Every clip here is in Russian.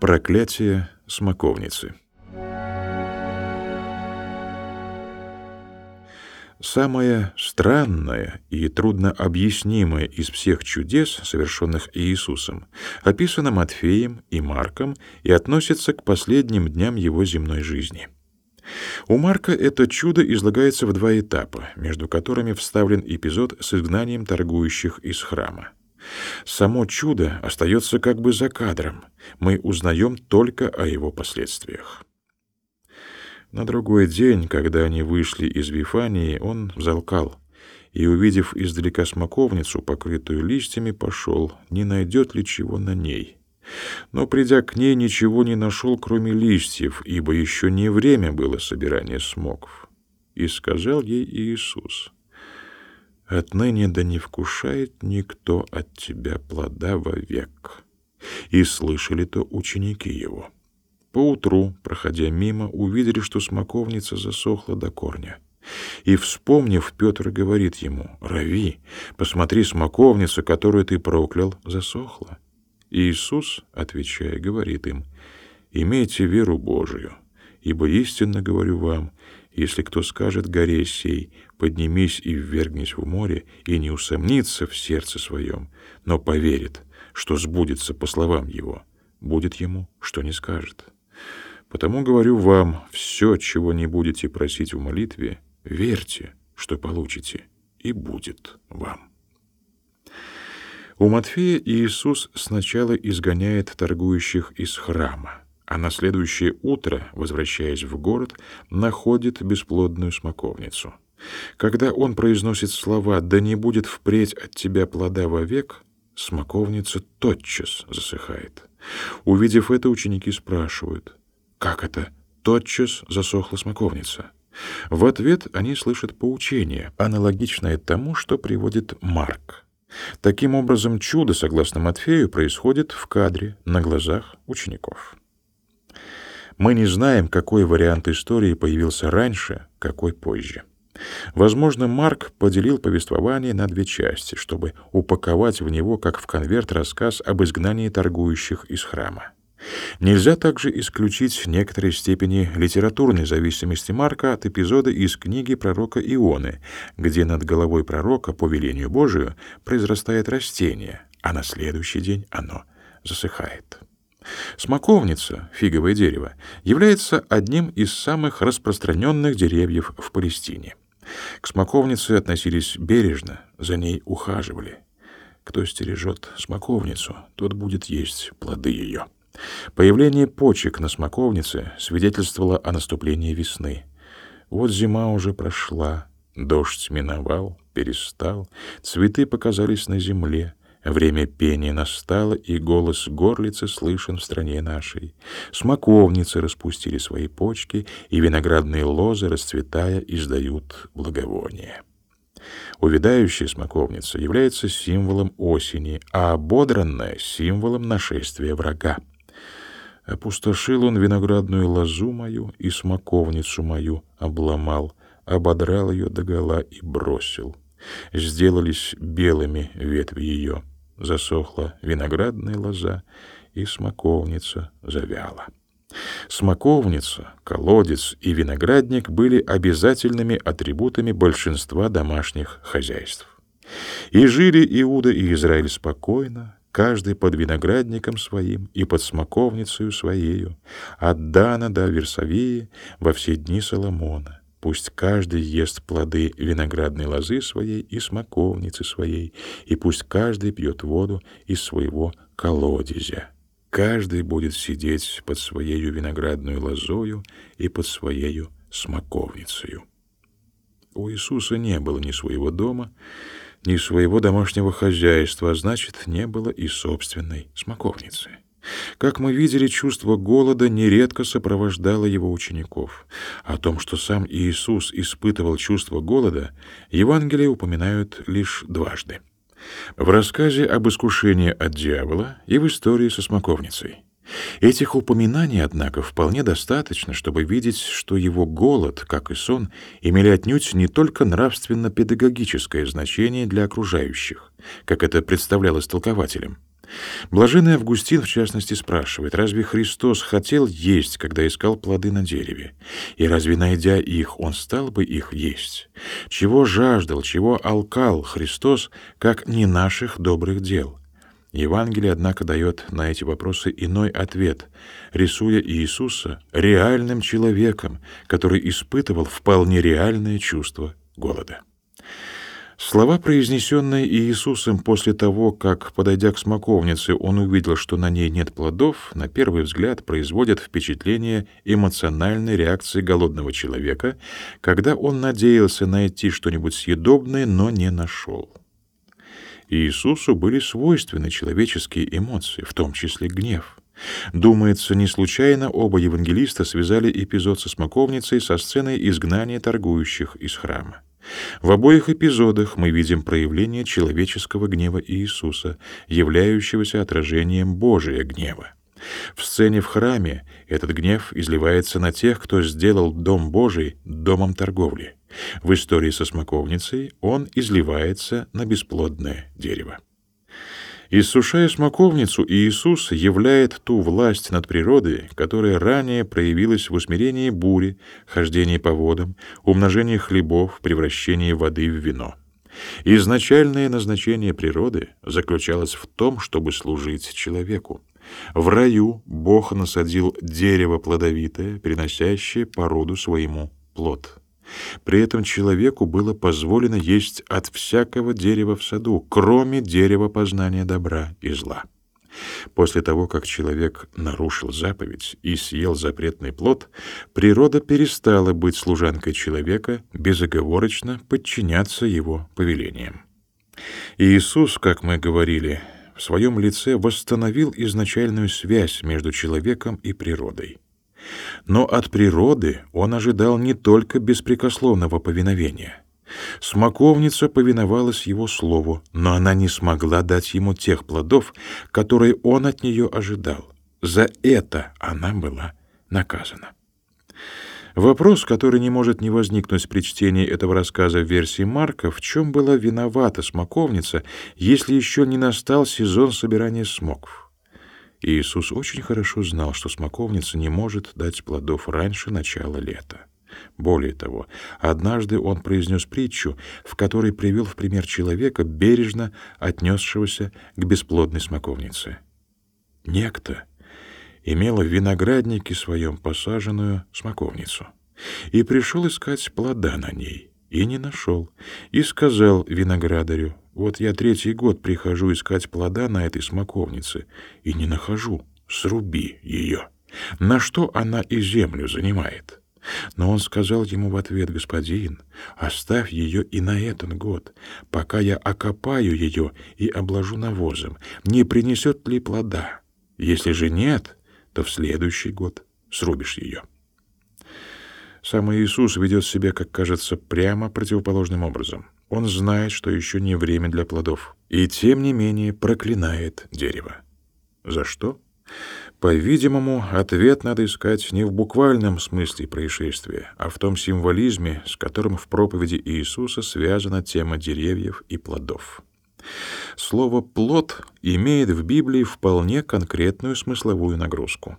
Проклятие смоковницы. Самое странное и трудно объяснимое из всех чудес, совершенных Иисусом, описано Матфеем и Марком и относится к последним дням его земной жизни. У Марка это чудо излагается в два этапа, между которыми вставлен эпизод с изгнанием торгующих из храма. Само чудо остается как бы за кадром, мы узнаем только о его последствиях. На другой день, когда они вышли из Вифании, он взалкал и, увидев издалека смоковницу, покрытую листьями, пошел, не найдет ли чего на ней. Но, придя к ней, ничего не нашел, кроме листьев, ибо еще не время было собирания смоков. И сказал ей Иисус, «Отныне да не вкушает никто от тебя плода вовек». И слышали то ученики его. Поутру, проходя мимо, увидели, что смоковница засохла до корня. И, вспомнив, Петр говорит ему, «Рави, посмотри, смоковница, которую ты проклял, засохла». Иисус, отвечая, говорит им, «Имейте веру Божию, ибо истинно говорю вам, если кто скажет горе сей, поднимись и ввергнись в море, и не усомнится в сердце своем, но поверит, что сбудется по словам его, будет ему, что не скажет». Потому говорю вам, все, чего не будете просить в молитве, верьте, что получите, и будет вам. У Матфея Иисус сначала изгоняет торгующих из храма, а на следующее утро, возвращаясь в город, находит бесплодную смоковницу. Когда он произносит слова «да не будет впредь от тебя плода вовек», смоковница тотчас засыхает. Увидев это, ученики спрашивают, как это? Тотчас засохла смоковница. В ответ они слышат поучение, аналогичное тому, что приводит Марк. Таким образом, чудо, согласно Матфею, происходит в кадре на глазах учеников. Мы не знаем, какой вариант истории появился раньше, какой позже. Возможно, Марк поделил повествование на две части, чтобы упаковать в него, как в конверт, рассказ об изгнании торгующих из храма. Нельзя также исключить некоторой степени литературной зависимости Марка от эпизода из книги пророка Ионы, где над головой пророка по велению Божию произрастает растение, а на следующий день оно засыхает. Смоковница, фиговое дерево, является одним из самых распространенных деревьев в Палестине. К смоковнице относились бережно, за ней ухаживали. Кто стережет смоковницу, тот будет есть плоды ее. Появление почек на смоковнице свидетельствовало о наступлении весны. Вот зима уже прошла, дождь миновал, перестал, цветы показались на земле, время пения настало, и голос горлицы слышен в стране нашей. Смоковницы распустили свои почки, и виноградные лозы, расцветая, издают благовоние. Увядающая смоковница является символом осени, а ободранная — символом нашествия врага. Опустошил он виноградную лозу мою и смоковницу мою обломал, ободрал ее догола и бросил. Сделались белыми ветви ее, засохла виноградная лоза, и смоковница завяла. Смоковница, колодец и виноградник были обязательными атрибутами большинства домашних хозяйств. И жили Иуда и Израиль спокойно, каждый под виноградником своим и под смоковницей своею, от Дана до Версавии во все дни Соломона. Пусть каждый ест плоды виноградной лозы своей и смоковницы своей, и пусть каждый пьет воду из своего колодезя. Каждый будет сидеть под своею виноградную лозою и под своею смоковницею. У Иисуса не было ни своего дома, ни своего домашнего хозяйства, а значит, не было и собственной смоковницы. Как мы видели, чувство голода нередко сопровождало его учеников. О том, что сам Иисус испытывал чувство голода, Евангелие упоминают лишь дважды. В рассказе об искушении от дьявола и в истории со смоковницей. Этих упоминаний, однако, вполне достаточно, чтобы видеть, что его голод, как и сон, имели отнюдь не только нравственно-педагогическое значение для окружающих, как это представлялось толкователем. Блаженный Августин, в частности, спрашивает, разве Христос хотел есть, когда искал плоды на дереве? И разве, найдя их, он стал бы их есть? Чего жаждал, чего алкал Христос, как не наших добрых дел? Евангелие, однако, дает на эти вопросы иной ответ, рисуя Иисуса реальным человеком, который испытывал вполне реальное чувство голода. Слова, произнесенные Иисусом после того, как, подойдя к смоковнице, он увидел, что на ней нет плодов, на первый взгляд производят впечатление эмоциональной реакции голодного человека, когда он надеялся найти что-нибудь съедобное, но не нашел. Иисусу были свойственны человеческие эмоции, в том числе гнев. Думается, не случайно оба евангелиста связали эпизод со смоковницей со сценой изгнания торгующих из храма. В обоих эпизодах мы видим проявление человеческого гнева Иисуса, являющегося отражением Божия гнева. В сцене в храме этот гнев изливается на тех, кто сделал Дом Божий домом торговли. В истории со смоковницей он изливается на бесплодное дерево. Иссушая смоковницу, Иисус являет ту власть над природой, которая ранее проявилась в усмирении бури, хождении по водам, умножении хлебов, превращении воды в вино. Изначальное назначение природы заключалось в том, чтобы служить человеку. В раю Бог насадил дерево плодовитое, приносящее породу своему плод. При этом человеку было позволено есть от всякого дерева в саду, кроме дерева познания добра и зла. После того, как человек нарушил заповедь и съел запретный плод, природа перестала быть служанкой человека, безоговорочно подчиняться его повелениям. Иисус, как мы говорили, в своем лице восстановил изначальную связь между человеком и природой. Но от природы он ожидал не только беспрекословного повиновения. Смоковница повиновалась его слову, но она не смогла дать ему тех плодов, которые он от нее ожидал. За это она была наказана. Вопрос, который не может не возникнуть при чтении этого рассказа в версии Марка, в чем была виновата смоковница, если еще не настал сезон собирания смоков? Иисус очень хорошо знал, что смоковница не может дать плодов раньше начала лета. Более того, однажды он произнес притчу, в которой привел в пример человека, бережно отнесшегося к бесплодной смоковнице. Некто имел в винограднике своем посаженную смоковницу и пришел искать плода на ней, и не нашел, и сказал виноградарю, вот я третий год прихожу искать плода на этой смоковнице и не нахожу. Сруби ее. На что она и землю занимает? Но он сказал ему в ответ, господин, оставь ее и на этот год, пока я окопаю ее и обложу навозом, не принесет ли плода. Если же нет, то в следующий год срубишь ее. Сам Иисус ведет себя, как кажется, прямо противоположным образом. Он знает, что еще не время для плодов, и тем не менее проклинает дерево. За что? По-видимому, ответ надо искать не в буквальном смысле происшествия, а в том символизме, с которым в проповеди Иисуса связана тема деревьев и плодов. Слово «плод» имеет в Библии вполне конкретную смысловую нагрузку.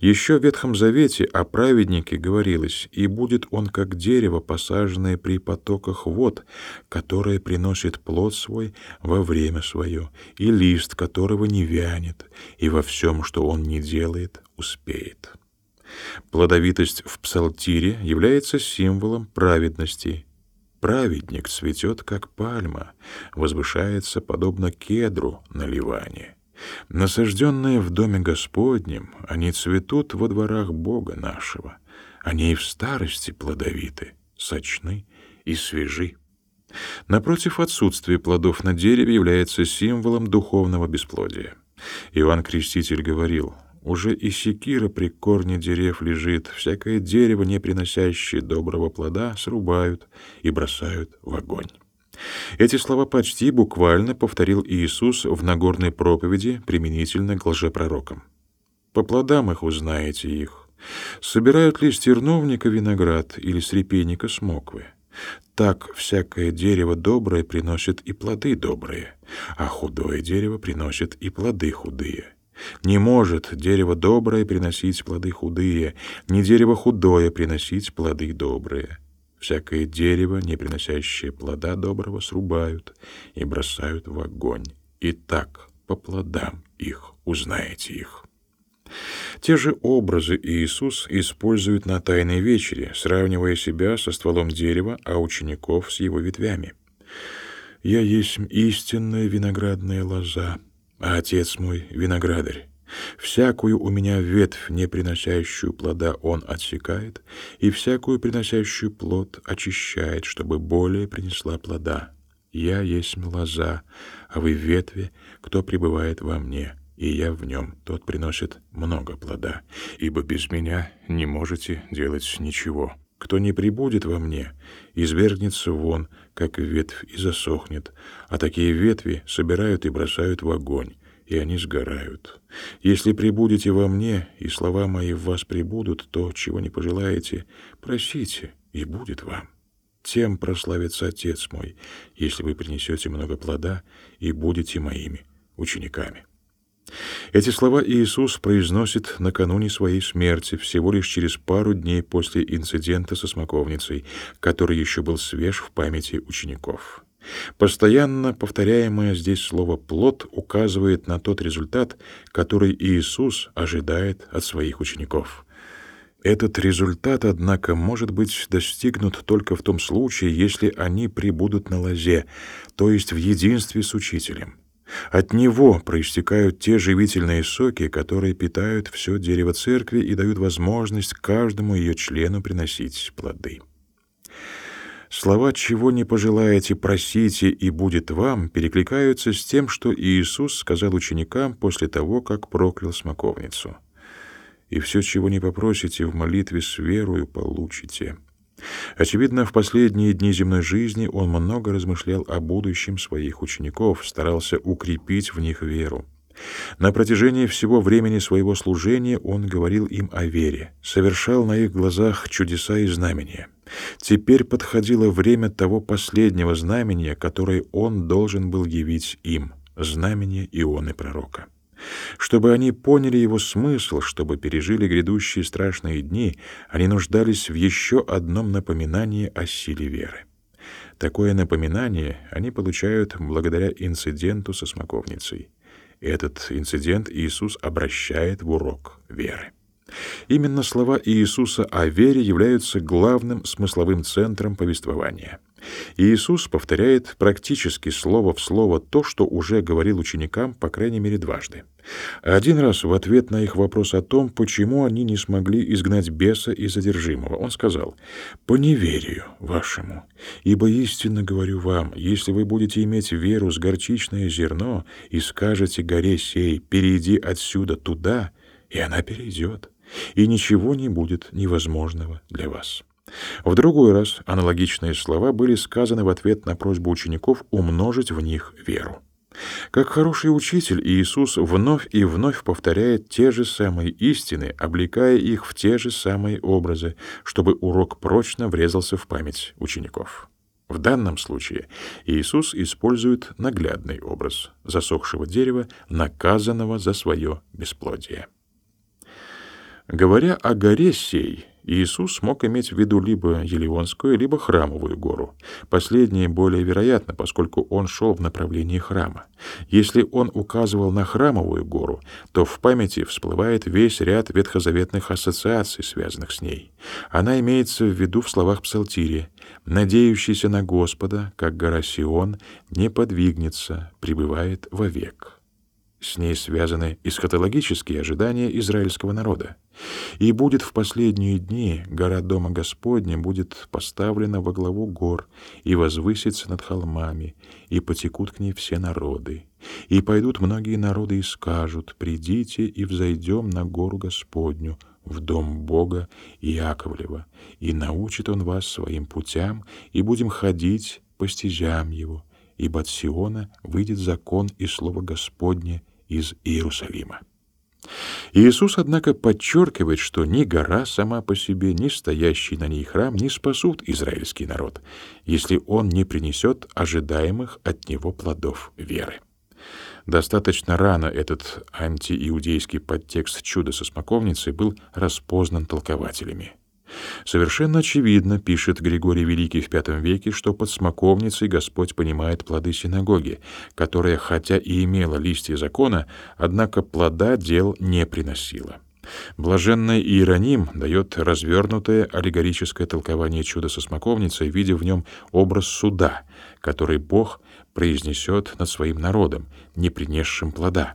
Еще в Ветхом Завете о праведнике говорилось, «И будет он как дерево, посаженное при потоках вод, которое приносит плод свой во время свое, и лист которого не вянет, и во всем, что он не делает, успеет». Плодовитость в псалтире является символом праведности. Праведник цветет, как пальма, возвышается, подобно кедру на Ливане. Насажденные в доме Господнем, они цветут во дворах Бога нашего. Они и в старости плодовиты, сочны и свежи. Напротив, отсутствие плодов на дереве является символом духовного бесплодия. Иоанн Креститель говорил, «Уже и секира при корне дерев лежит, всякое дерево, не приносящее доброго плода, срубают и бросают в огонь». Эти слова почти буквально повторил Иисус в Нагорной проповеди применительно к лжепророкам. «По плодам их узнаете их. Собирают ли с терновника виноград или с репейника смоквы? Так всякое дерево доброе приносит и плоды добрые, а худое дерево приносит и плоды худые. Не может дерево доброе приносить плоды худые, ни дерево худое приносить плоды добрые. Всякое дерево, не приносящее плода доброго, срубают и бросают в огонь. И так по плодам их узнаете их. Те же образы Иисус использует на Тайной вечере, сравнивая себя со стволом дерева, а учеников с его ветвями. «Я есть истинная виноградная лоза, а Отец мой — виноградарь. Всякую у меня ветвь, не приносящую плода, он отсекает, и всякую приносящую плод очищает, чтобы более принесла плода. Я есть лоза, а вы ветви, кто пребывает во мне, и я в нем, тот приносит много плода, ибо без меня не можете делать ничего. Кто не прибудет во мне, извергнется вон, как ветвь, и засохнет, а такие ветви собирают и бросают в огонь, и они сгорают. Если прибудете во мне, и слова мои в вас прибудут, то, чего не пожелаете, просите, и будет вам. Тем прославится Отец мой, если вы принесете много плода и будете моими учениками». Эти слова Иисус произносит накануне своей смерти, всего лишь через пару дней после инцидента со смоковницей, который еще был свеж в памяти учеников. Постоянно повторяемое здесь слово «плод» указывает на тот результат, который Иисус ожидает от своих учеников. Этот результат, однако, может быть достигнут только в том случае, если они прибудут на лозе, то есть в единстве с Учителем. От него проистекают те живительные соки, которые питают все дерево церкви и дают возможность каждому ее члену приносить плоды. Слова «чего не пожелаете, просите, и будет вам» перекликаются с тем, что Иисус сказал ученикам после того, как проклял смоковницу. «И все, чего не попросите, в молитве с верою получите». Очевидно, в последние дни земной жизни он много размышлял о будущем своих учеников, старался укрепить в них веру. На протяжении всего времени своего служения он говорил им о вере, совершал на их глазах чудеса и знамения. Теперь подходило время того последнего знамения, которое он должен был явить им, знамение Ионы пророка. Чтобы они поняли его смысл, чтобы пережили грядущие страшные дни, они нуждались в еще одном напоминании о силе веры. Такое напоминание они получают благодаря инциденту со смоковницей. Этот инцидент Иисус обращает в урок веры. Именно слова Иисуса о вере являются главным смысловым центром повествования. Иисус повторяет практически слово в слово то, что уже говорил ученикам, по крайней мере, дважды. Один раз в ответ на их вопрос о том, почему они не смогли изгнать беса из задержимого, он сказал, «По неверию вашему, ибо истинно говорю вам, если вы будете иметь веру с горчичное зерно и скажете горе сей, перейди отсюда туда, и она перейдет, и ничего не будет невозможного для вас». В другой раз аналогичные слова были сказаны в ответ на просьбу учеников умножить в них веру. Как хороший учитель, Иисус вновь и вновь повторяет те же самые истины, облекая их в те же самые образы, чтобы урок прочно врезался в память учеников. В данном случае Иисус использует наглядный образ засохшего дерева, наказанного за свое бесплодие. Говоря о горе сей, Иисус мог иметь в виду либо Елеонскую, либо Храмовую гору. Последнее более вероятно, поскольку он шел в направлении храма. Если он указывал на Храмовую гору, то в памяти всплывает весь ряд ветхозаветных ассоциаций, связанных с ней. Она имеется в виду в словах Псалтирия «Надеющийся на Господа, как гора Сион, не подвигнется, пребывает вовек». С ней связаны эсхатологические ожидания израильского народа. И будет в последние дни гора Дома Господня будет поставлена во главу гор и возвысится над холмами, и потекут к ней все народы. И пойдут многие народы и скажут, «Придите и взойдем на гору Господню, в дом Бога Иаковлева, и научит Он вас своим путям, и будем ходить по стезям Его, ибо от Сиона выйдет закон и слово Господне из Иерусалима». Иисус, однако, подчеркивает, что ни гора сама по себе, ни стоящий на ней храм не спасут израильский народ, если он не принесет ожидаемых от него плодов веры. Достаточно рано этот антииудейский подтекст чуда со смоковницей был распознан толкователями. Совершенно очевидно, пишет Григорий Великий в V веке, что под смоковницей Господь понимает плоды синагоги, которая, хотя и имела листья закона, однако плода дел не приносила. Блаженный Иероним дает развернутое аллегорическое толкование чуда со смоковницей, видя в нем образ суда, который Бог произнесет над своим народом, не принесшим плода.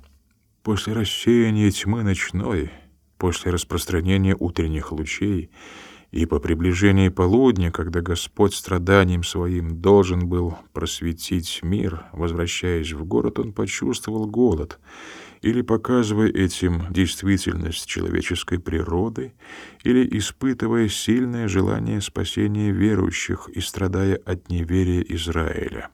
После рассеяния тьмы ночной, после распространения утренних лучей, и по приближении полудня, когда Господь страданием своим должен был просветить мир, возвращаясь в город, он почувствовал голод, или показывая этим действительность человеческой природы, или испытывая сильное желание спасения верующих и страдая от неверия Израиля.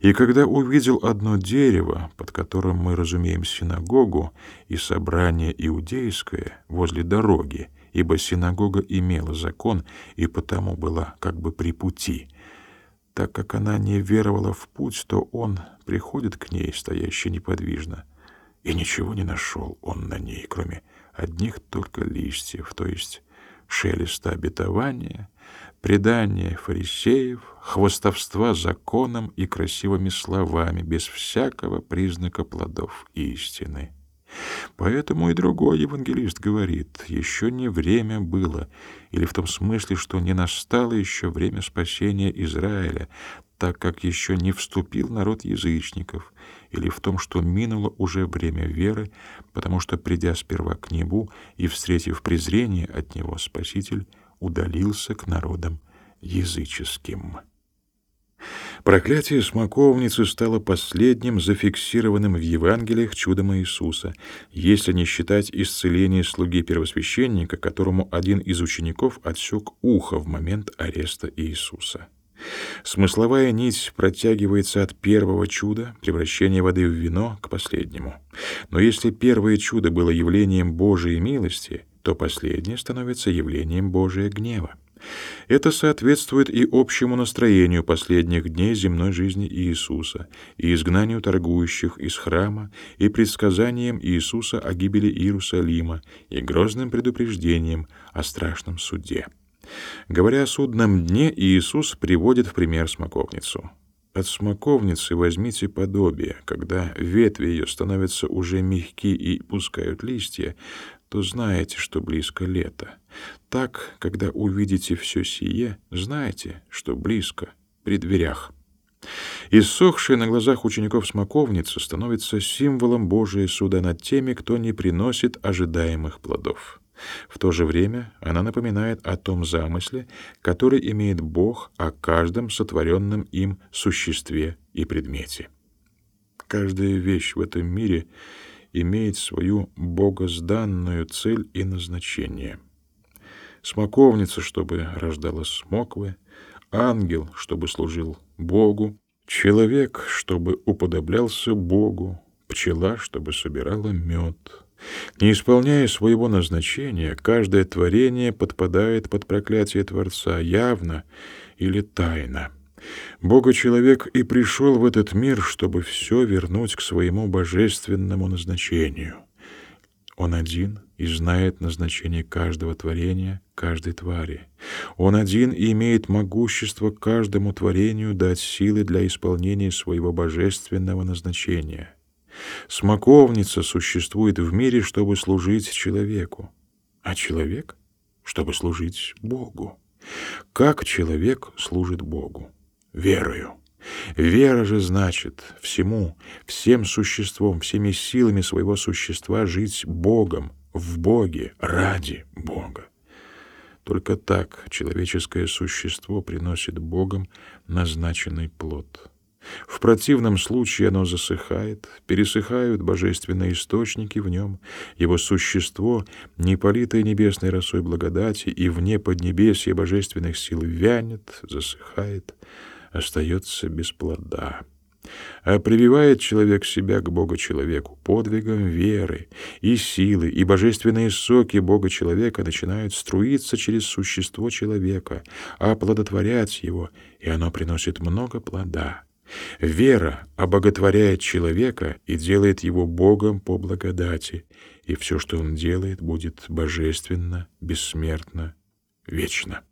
И когда увидел одно дерево, под которым мы разумеем синагогу и собрание иудейское возле дороги, ибо синагога имела закон и потому была как бы при пути. Так как она не веровала в путь, то он приходит к ней, стоящий неподвижно, и ничего не нашел он на ней, кроме одних только листьев, то есть шелеста обетования, предания фарисеев, хвостовства законом и красивыми словами, без всякого признака плодов истины. Поэтому и другой евангелист говорит, еще не время было, или в том смысле, что не настало еще время спасения Израиля, так как еще не вступил народ язычников, или в том, что минуло уже время веры, потому что, придя сперва к небу и встретив презрение от него, Спаситель удалился к народам языческим. Проклятие смоковницы стало последним зафиксированным в Евангелиях чудом Иисуса, если не считать исцеление слуги первосвященника, которому один из учеников отсек ухо в момент ареста Иисуса. Смысловая нить протягивается от первого чуда, превращения воды в вино, к последнему. Но если первое чудо было явлением Божией милости, то последнее становится явлением Божия гнева. Это соответствует и общему настроению последних дней земной жизни Иисуса, и изгнанию торгующих из храма, и предсказаниям Иисуса о гибели Иерусалима, и грозным предупреждением о страшном суде. Говоря о судном дне, Иисус приводит в пример смоковницу. От смоковницы возьмите подобие, когда ветви ее становятся уже мягки и пускают листья, то знаете, что близко лето. Так, когда увидите все сие, знайте, что близко, при дверях. Иссохшая на глазах учеников смоковница становится символом Божия суда над теми, кто не приносит ожидаемых плодов. В то же время она напоминает о том замысле, который имеет Бог о каждом сотворенном им существе и предмете. Каждая вещь в этом мире имеет свою богозданную цель и назначение. Смоковница, чтобы рождала смоквы, ангел, чтобы служил Богу, человек, чтобы уподоблялся Богу, пчела, чтобы собирала мед. Не исполняя своего назначения, каждое творение подпадает под проклятие Творца явно или тайно. Бога-человек и пришел в этот мир, чтобы все вернуть к своему божественному назначению. Он один и знает назначение каждого творения, каждой твари. Он один и имеет могущество каждому творению дать силы для исполнения своего божественного назначения. Смоковница существует в мире, чтобы служить человеку, а человек — чтобы служить Богу. Как человек служит Богу? Верою. Вера же значит всему, всем существом, всеми силами своего существа жить Богом, в Боге, ради Бога. Только так человеческое существо приносит Богом назначенный плод. В противном случае оно засыхает, пересыхают божественные источники в нем, его существо, не политое небесной росой благодати и вне поднебесья божественных сил вянет, засыхает, остается без плода. А прививает человек себя к Бога-человеку подвигом веры и силы, и божественные соки Бога-человека начинают струиться через существо человека, оплодотворять его, и оно приносит много плода. Вера обоготворяет человека и делает его Богом по благодати, и все, что он делает, будет божественно, бессмертно, вечно.